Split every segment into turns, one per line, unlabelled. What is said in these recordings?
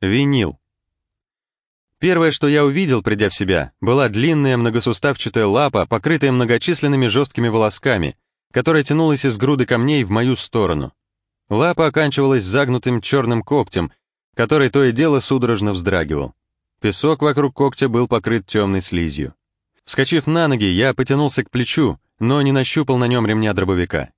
Винил. Первое, что я увидел, придя в себя, была длинная многосуставчатая лапа, покрытая многочисленными жесткими волосками, которая тянулась из груды камней в мою сторону. Лапа оканчивалась загнутым черным когтем, который то и дело судорожно вздрагивал. Песок вокруг когтя был покрыт темной слизью. Вскочив на ноги, я потянулся к плечу, но не нащупал на нем ремня дробовика.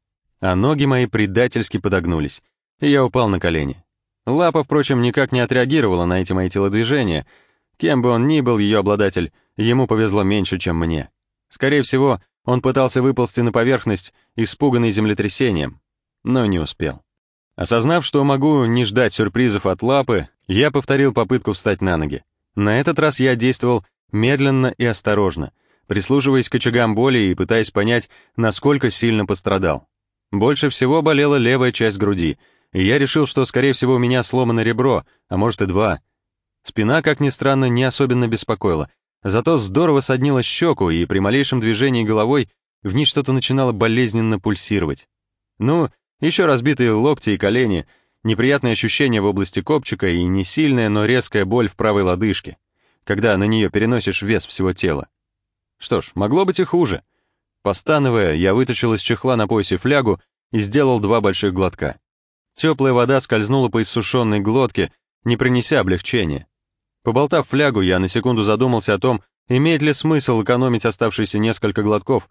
А ноги мои предательски подогнулись, и я упал на колени. Лапа, впрочем, никак не отреагировала на эти мои телодвижения. Кем бы он ни был, ее обладатель, ему повезло меньше, чем мне. Скорее всего, он пытался выползти на поверхность, испуганный землетрясением, но не успел. Осознав, что могу не ждать сюрпризов от лапы, я повторил попытку встать на ноги. На этот раз я действовал медленно и осторожно, прислушиваясь к очагам боли и пытаясь понять, насколько сильно пострадал. Больше всего болела левая часть груди, и я решил, что, скорее всего, у меня сломано ребро, а может и два. Спина, как ни странно, не особенно беспокоила, зато здорово соднила щеку, и при малейшем движении головой в ней что-то начинало болезненно пульсировать. Ну, еще разбитые локти и колени — неприятные ощущения в области копчика и не сильная, но резкая боль в правой лодыжке, когда на нее переносишь вес всего тела. Что ж, могло быть и хуже. Постановая, я вытащил из чехла на поясе флягу и сделал два больших глотка. Теплая вода скользнула по иссушенной глотке, не принеся облегчения. Поболтав флягу, я на секунду задумался о том, имеет ли смысл экономить оставшиеся несколько глотков,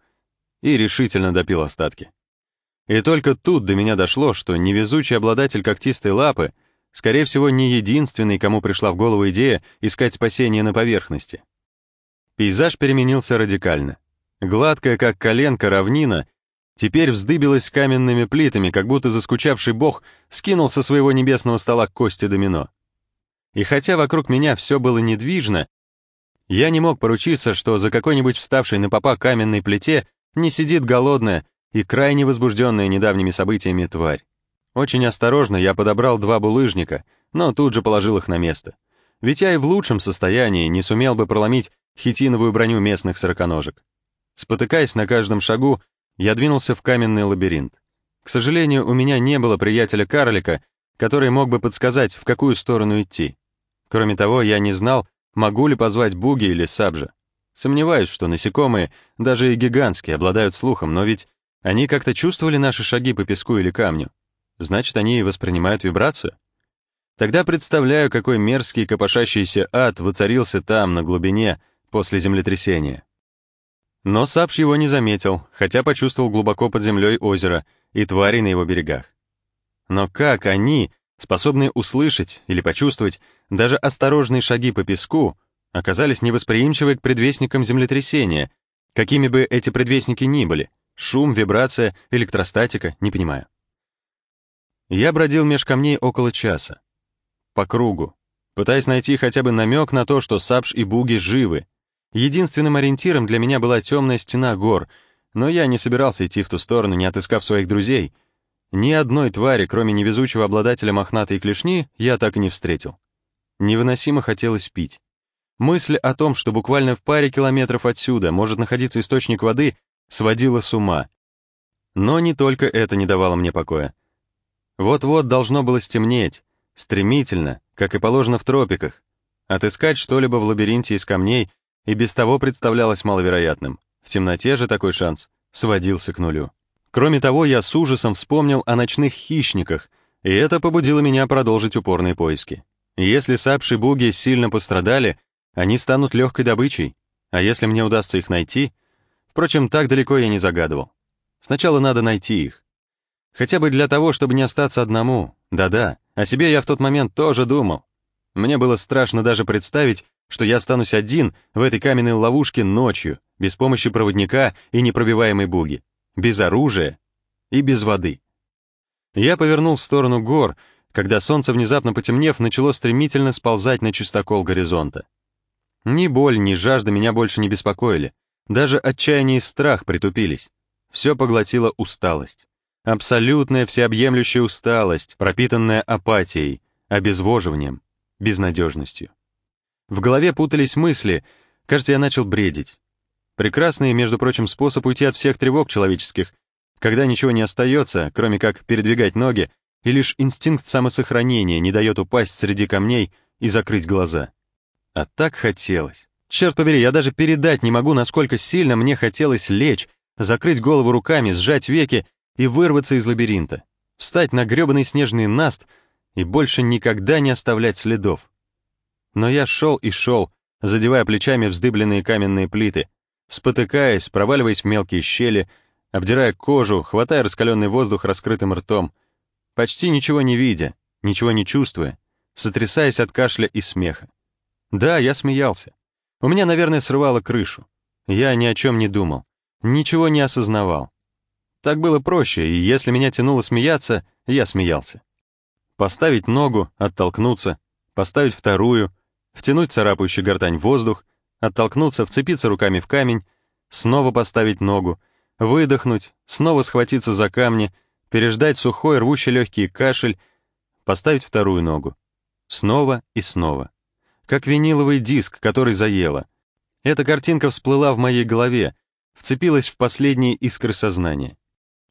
и решительно допил остатки. И только тут до меня дошло, что невезучий обладатель когтистой лапы, скорее всего, не единственный, кому пришла в голову идея искать спасение на поверхности. Пейзаж переменился радикально. Гладкая, как коленка, равнина теперь вздыбилась каменными плитами, как будто заскучавший бог скинул со своего небесного стола кости домино. И хотя вокруг меня все было недвижно, я не мог поручиться, что за какой-нибудь вставшей на попа каменной плите не сидит голодная, и крайне возбужденная недавними событиями тварь. Очень осторожно я подобрал два булыжника, но тут же положил их на место. Ведь я и в лучшем состоянии не сумел бы проломить хитиновую броню местных сороконожек. Спотыкаясь на каждом шагу, я двинулся в каменный лабиринт. К сожалению, у меня не было приятеля-карлика, который мог бы подсказать, в какую сторону идти. Кроме того, я не знал, могу ли позвать Буги или Сабжа. Сомневаюсь, что насекомые, даже и гигантские, обладают слухом, но ведь они как-то чувствовали наши шаги по песку или камню. Значит, они воспринимают вибрацию? Тогда представляю, какой мерзкий копошащийся ад воцарился там, на глубине, после землетрясения. Но Сапш его не заметил, хотя почувствовал глубоко под землей озеро и твари на его берегах. Но как они, способные услышать или почувствовать даже осторожные шаги по песку, оказались невосприимчивы к предвестникам землетрясения, какими бы эти предвестники ни были — Шум, вибрация, электростатика, не понимаю. Я бродил меж камней около часа. По кругу, пытаясь найти хотя бы намек на то, что Сапш и Буги живы. Единственным ориентиром для меня была темная стена гор, но я не собирался идти в ту сторону, не отыскав своих друзей. Ни одной твари, кроме невезучего обладателя мохнатой клешни, я так и не встретил. Невыносимо хотелось пить. Мысль о том, что буквально в паре километров отсюда может находиться источник воды, сводила с ума. Но не только это не давало мне покоя. Вот-вот должно было стемнеть, стремительно, как и положено в тропиках. Отыскать что-либо в лабиринте из камней и без того представлялось маловероятным. В темноте же такой шанс сводился к нулю. Кроме того, я с ужасом вспомнил о ночных хищниках, и это побудило меня продолжить упорные поиски. Если сапши буги сильно пострадали, они станут легкой добычей, а если мне удастся их найти, Впрочем, так далеко я не загадывал. Сначала надо найти их. Хотя бы для того, чтобы не остаться одному. Да-да, о себе я в тот момент тоже думал. Мне было страшно даже представить, что я останусь один в этой каменной ловушке ночью, без помощи проводника и непробиваемой буги, без оружия и без воды. Я повернул в сторону гор, когда солнце, внезапно потемнев, начало стремительно сползать на чистокол горизонта. Ни боль, ни жажда меня больше не беспокоили. Даже отчаяние и страх притупились. Все поглотила усталость. Абсолютная всеобъемлющая усталость, пропитанная апатией, обезвоживанием, безнадежностью. В голове путались мысли, кажется, я начал бредить. Прекрасный, между прочим, способ уйти от всех тревог человеческих, когда ничего не остается, кроме как передвигать ноги, и лишь инстинкт самосохранения не дает упасть среди камней и закрыть глаза. А так хотелось. Черт побери, я даже передать не могу, насколько сильно мне хотелось лечь, закрыть голову руками, сжать веки и вырваться из лабиринта, встать на грёбаный снежный наст и больше никогда не оставлять следов. Но я шел и шел, задевая плечами вздыбленные каменные плиты, спотыкаясь, проваливаясь в мелкие щели, обдирая кожу, хватая раскаленный воздух раскрытым ртом, почти ничего не видя, ничего не чувствуя, сотрясаясь от кашля и смеха. Да, я смеялся. У меня, наверное, срывало крышу. Я ни о чем не думал, ничего не осознавал. Так было проще, и если меня тянуло смеяться, я смеялся. Поставить ногу, оттолкнуться, поставить вторую, втянуть царапающий гортань воздух, оттолкнуться, вцепиться руками в камень, снова поставить ногу, выдохнуть, снова схватиться за камни, переждать сухой, рвущий легкий кашель, поставить вторую ногу. Снова и снова. Как виниловый диск, который заело. Эта картинка всплыла в моей голове, вцепилась в последние искры сознания.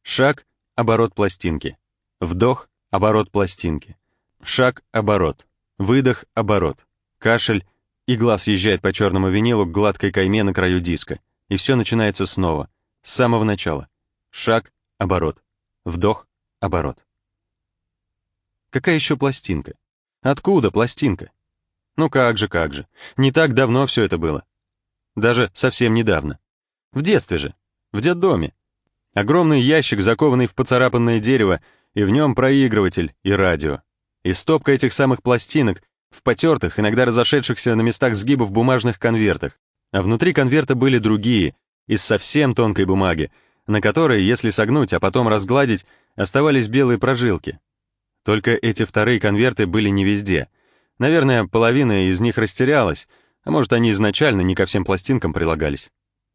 Шаг, оборот пластинки. Вдох, оборот пластинки. Шаг, оборот. Выдох, оборот. Кашель, и глаз съезжает по черному винилу к гладкой кайме на краю диска. И все начинается снова, с самого начала. Шаг, оборот. Вдох, оборот. Какая еще пластинка? Откуда пластинка? Ну как же, как же. Не так давно все это было. Даже совсем недавно. В детстве же. В детдоме. Огромный ящик, закованный в поцарапанное дерево, и в нем проигрыватель и радио. И стопка этих самых пластинок, в потертых, иногда разошедшихся на местах сгибов бумажных конвертах, а внутри конверта были другие, из совсем тонкой бумаги, на которой, если согнуть, а потом разгладить, оставались белые прожилки. Только эти вторые конверты были не везде. Наверное, половина из них растерялась, а может, они изначально не ко всем пластинкам прилагались.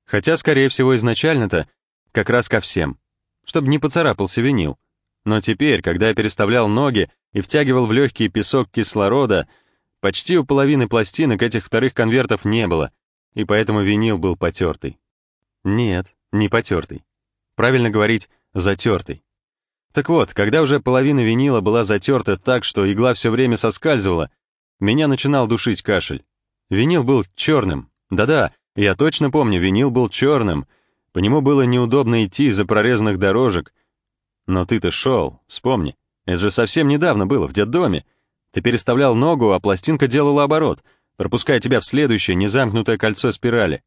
Хотя, скорее всего, изначально-то как раз ко всем, чтобы не поцарапался винил. Но теперь, когда я переставлял ноги и втягивал в легкий песок кислорода, Почти у половины пластинок этих вторых конвертов не было, и поэтому винил был потертый. Нет, не потертый. Правильно говорить, затертый. Так вот, когда уже половина винила была затерта так, что игла все время соскальзывала, меня начинал душить кашель. Винил был черным. Да-да, я точно помню, винил был черным. По нему было неудобно идти из-за прорезанных дорожек. Но ты-то шел, вспомни. Это же совсем недавно было, в детдоме. Ты переставлял ногу, а пластинка делала оборот, пропуская тебя в следующее незамкнутое кольцо спирали.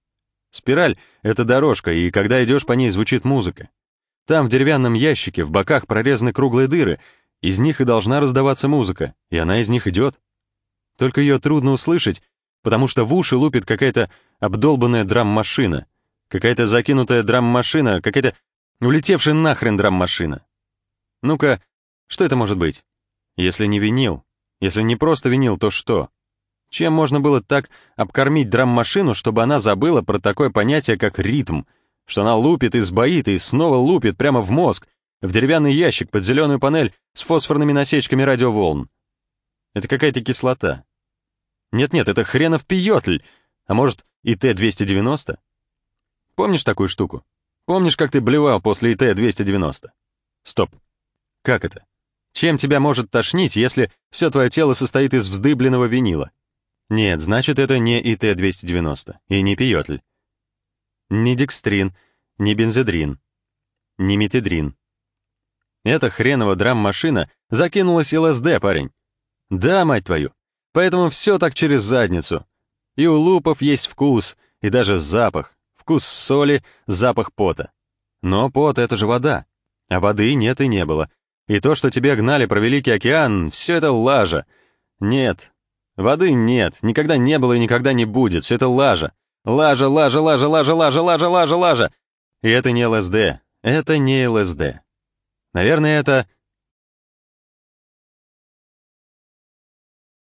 Спираль — это дорожка, и когда идешь по ней, звучит музыка. Там в деревянном ящике в боках прорезаны круглые дыры, из них и должна раздаваться музыка, и она из них идет. Только ее трудно услышать, потому что в уши лупит какая-то обдолбанная драм-машина, какая-то закинутая драм-машина, какая-то улетевшая нахрен драм-машина. Ну-ка, что это может быть? Если не винил, если не просто винил, то что? Чем можно было так обкормить драм-машину, чтобы она забыла про такое понятие, как ритм, что она лупит и сбоит, и снова лупит прямо в мозг, в деревянный ящик под зеленую панель с фосфорными насечками радиоволн? Это какая-то кислота. Нет-нет, это хренов пиотль, а может, ИТ-290? Помнишь такую штуку? Помнишь, как ты блевал после ИТ-290? Стоп. Как это? Чем тебя может тошнить, если все твое тело состоит из вздыбленного винила? Нет, значит, это не ИТ-290 и не пиотль. Ни декстрин, ни бензедрин, ни метедрин. Эта хренова драм-машина закинулась ЛСД, парень. Да, мать твою. Поэтому все так через задницу. И у лупов есть вкус, и даже запах. Вкус соли, запах пота. Но пот — это же вода. А воды нет и не было. И то, что тебе гнали про Великий океан, все это лажа. Нет. Воды нет, никогда не было и никогда не будет, все это лажа. Лажа, лажа, лажа, лажа, лажа, лажа, лажа, лажа. И это не ЛСД. Это не ЛСД. Наверное, это